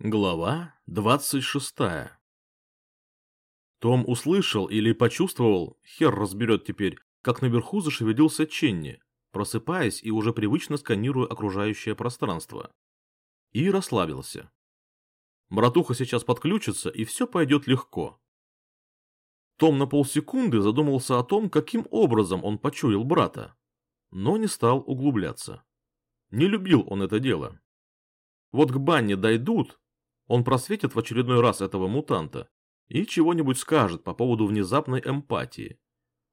Глава 26 Том услышал или почувствовал, хер разберет теперь, как наверху зашевелился Ченни, просыпаясь и уже привычно сканируя окружающее пространство. И расслабился. Братуха сейчас подключится, и все пойдет легко. Том на полсекунды задумался о том, каким образом он почуял брата, но не стал углубляться. Не любил он это дело. Вот к бане дойдут, он просветит в очередной раз этого мутанта и чего-нибудь скажет по поводу внезапной эмпатии.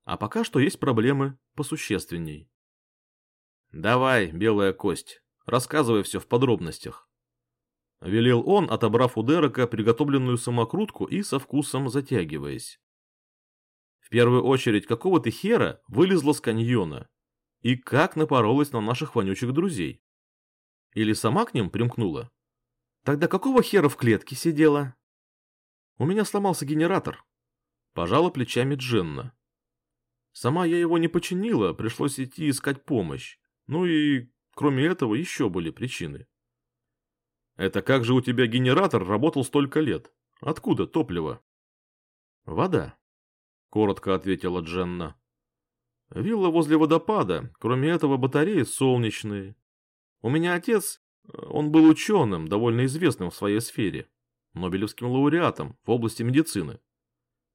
А пока что есть проблемы посущественней. «Давай, белая кость, рассказывай все в подробностях», — велел он, отобрав у Дерека приготовленную самокрутку и со вкусом затягиваясь. В первую очередь, какого ты хера вылезла с каньона? И как напоролась на наших вонючих друзей? Или сама к ним примкнула? Тогда какого хера в клетке сидела? У меня сломался генератор. Пожала плечами Дженна. Сама я его не починила, пришлось идти искать помощь. Ну и, кроме этого, еще были причины. Это как же у тебя генератор работал столько лет? Откуда топливо? Вода, коротко ответила Дженна. Вилла возле водопада, кроме этого батареи солнечные. У меня отец он был ученым, довольно известным в своей сфере, Нобелевским лауреатом в области медицины.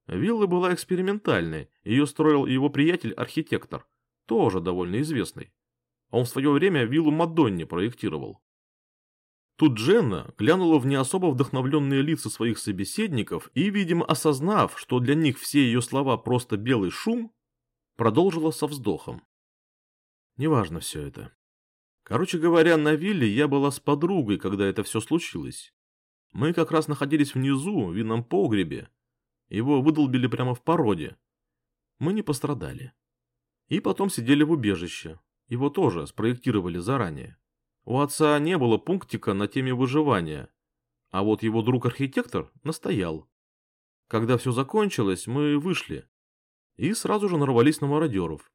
Вилла была экспериментальной, ее строил его приятель-архитектор, тоже довольно известный. Он в свое время виллу Мадонни проектировал. Тут Дженна глянула в не особо вдохновленные лица своих собеседников и, видимо, осознав, что для них все ее слова просто белый шум, продолжила со вздохом. Неважно все это. Короче говоря, на вилле я была с подругой, когда это все случилось. Мы как раз находились внизу, в винном погребе. Его выдолбили прямо в породе. Мы не пострадали. И потом сидели в убежище. Его тоже спроектировали заранее. У отца не было пунктика на теме выживания, а вот его друг-архитектор настоял. Когда все закончилось, мы вышли и сразу же нарвались на мародеров.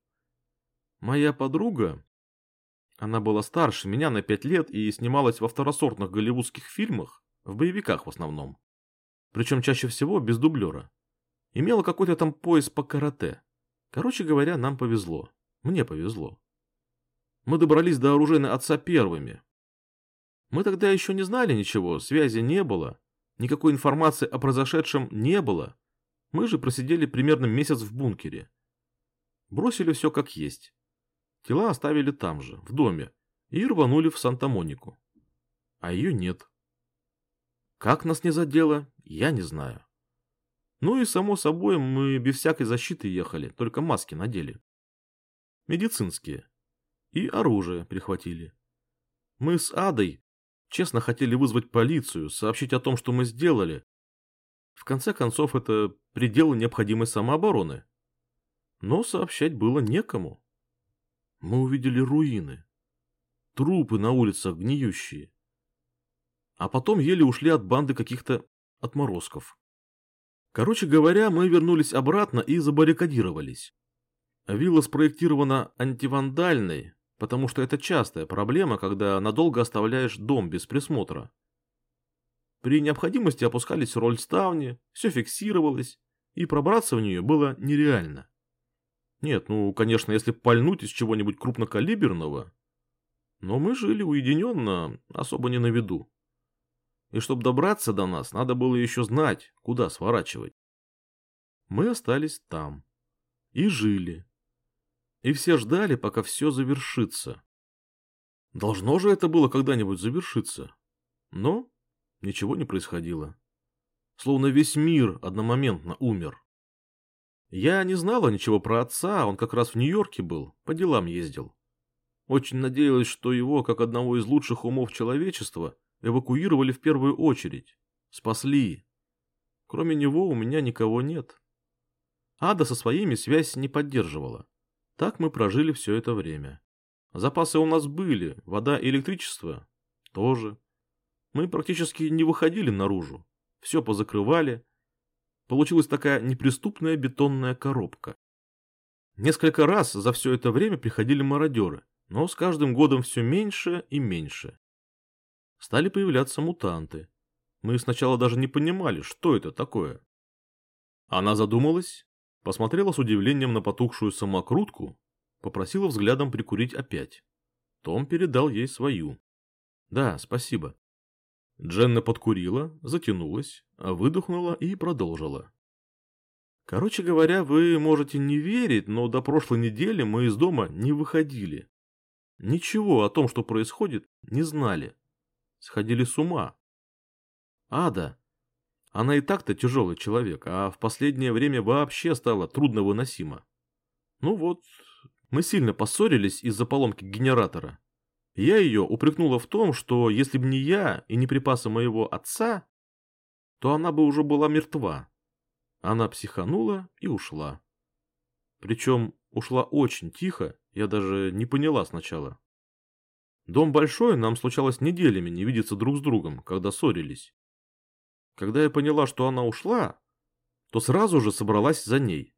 Моя подруга, она была старше меня на пять лет и снималась во второсортных голливудских фильмах, в боевиках в основном. Причем чаще всего без дублера. Имела какой-то там пояс по карате. Короче говоря, нам повезло. Мне повезло. Мы добрались до оружейной отца первыми. Мы тогда еще не знали ничего, связи не было, никакой информации о произошедшем не было. Мы же просидели примерно месяц в бункере. Бросили все как есть. Тела оставили там же, в доме, и рванули в Санта-Монику. А ее нет. Как нас не задело, я не знаю. Ну и само собой, мы без всякой защиты ехали, только маски надели. Медицинские. И оружие прихватили. Мы с Адой честно хотели вызвать полицию, сообщить о том, что мы сделали. В конце концов, это пределы необходимой самообороны. Но сообщать было некому мы увидели руины. Трупы на улицах гниющие. А потом еле ушли от банды каких-то отморозков. Короче говоря, мы вернулись обратно и забаррикадировались. Вилла спроектирована антивандальной, потому что это частая проблема, когда надолго оставляешь дом без присмотра. При необходимости опускались роль ставни, все фиксировалось, и пробраться в нее было нереально. Нет, ну, конечно, если пальнуть из чего-нибудь крупнокалиберного. Но мы жили уединенно, особо не на виду. И чтобы добраться до нас, надо было еще знать, куда сворачивать. Мы остались там. И жили. И все ждали, пока все завершится. Должно же это было когда-нибудь завершиться. Но ничего не происходило. Словно весь мир одномоментно умер. Я не знала ничего про отца, он как раз в Нью-Йорке был, по делам ездил. Очень надеялась, что его, как одного из лучших умов человечества, эвакуировали в первую очередь. Спасли. Кроме него у меня никого нет. Ада со своими связь не поддерживала. Так мы прожили все это время. Запасы у нас были, вода и электричество тоже. Мы практически не выходили наружу. Все позакрывали, Получилась такая неприступная бетонная коробка. Несколько раз за все это время приходили мародеры, но с каждым годом все меньше и меньше. Стали появляться мутанты. Мы сначала даже не понимали, что это такое. Она задумалась, посмотрела с удивлением на потухшую самокрутку, попросила взглядом прикурить опять. Том передал ей свою. «Да, спасибо». Дженна подкурила, затянулась, выдохнула и продолжила. Короче говоря, вы можете не верить, но до прошлой недели мы из дома не выходили. Ничего о том, что происходит, не знали. Сходили с ума. Ада. Она и так-то тяжелый человек, а в последнее время вообще стала трудновыносима. Ну вот, мы сильно поссорились из-за поломки генератора. Я ее упрекнула в том, что если бы не я и не припасы моего отца, то она бы уже была мертва. Она психанула и ушла. Причем ушла очень тихо, я даже не поняла сначала. Дом большой, нам случалось неделями не видеться друг с другом, когда ссорились. Когда я поняла, что она ушла, то сразу же собралась за ней.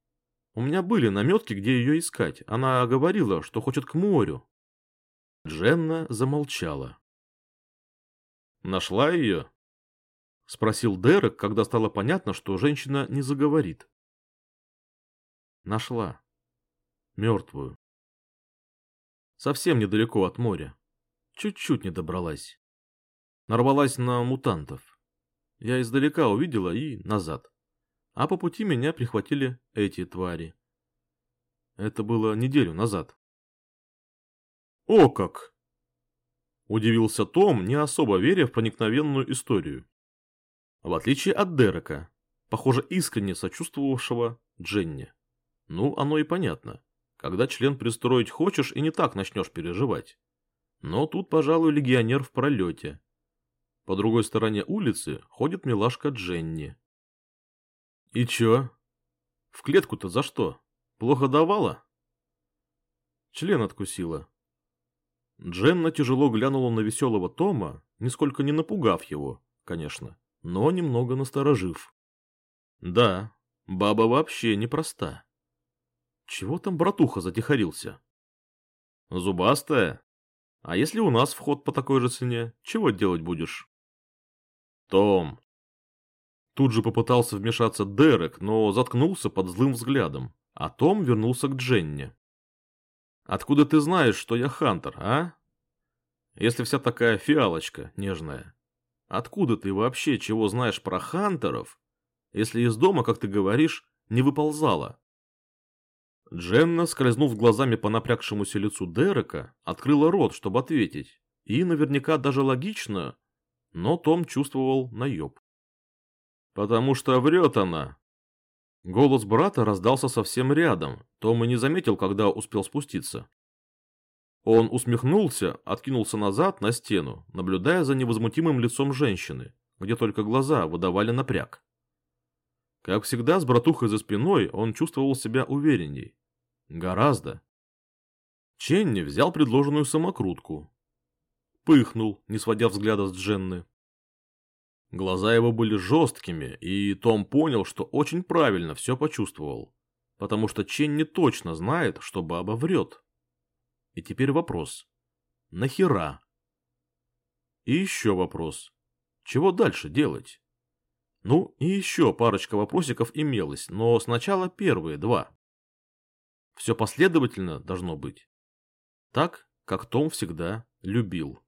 У меня были наметки, где ее искать. Она говорила, что хочет к морю. Дженна замолчала. «Нашла ее?» — спросил Дерек, когда стало понятно, что женщина не заговорит. «Нашла. Мертвую. Совсем недалеко от моря. Чуть-чуть не добралась. Нарвалась на мутантов. Я издалека увидела и назад. А по пути меня прихватили эти твари. Это было неделю назад. «О как!» Удивился Том, не особо веря в проникновенную историю. В отличие от Дерека, похоже искренне сочувствовавшего Дженни. Ну, оно и понятно. Когда член пристроить хочешь и не так начнешь переживать. Но тут, пожалуй, легионер в пролете. По другой стороне улицы ходит милашка Дженни. И чё? В клетку-то за что? Плохо давала? Член откусила. Дженна тяжело глянула на веселого Тома, нисколько не напугав его, конечно, но немного насторожив. Да, баба вообще непроста. Чего там братуха затихарился? Зубастая? А если у нас вход по такой же цене, чего делать будешь? Том. Тут же попытался вмешаться Дерек, но заткнулся под злым взглядом, а Том вернулся к Дженне. Откуда ты знаешь, что я Хантер, а? Если вся такая фиалочка нежная. Откуда ты вообще чего знаешь про Хантеров, если из дома, как ты говоришь, не выползала? Дженна, скользнув глазами по напрягшемуся лицу Дерека, открыла рот, чтобы ответить. И наверняка даже логично, но Том чувствовал наеб. «Потому что врет она». Голос брата раздался совсем рядом, Том и не заметил, когда успел спуститься. Он усмехнулся, откинулся назад на стену, наблюдая за невозмутимым лицом женщины, где только глаза выдавали напряг. Как всегда, с братухой за спиной он чувствовал себя уверенней. Гораздо. Ченни взял предложенную самокрутку. Пыхнул, не сводя взгляда с Дженны. Глаза его были жесткими, и Том понял, что очень правильно все почувствовал, потому что Ченни точно знает, что баба врет. И теперь вопрос. Нахера? И еще вопрос. Чего дальше делать? Ну, и еще парочка вопросиков имелось, но сначала первые два. Все последовательно должно быть. Так, как Том всегда любил.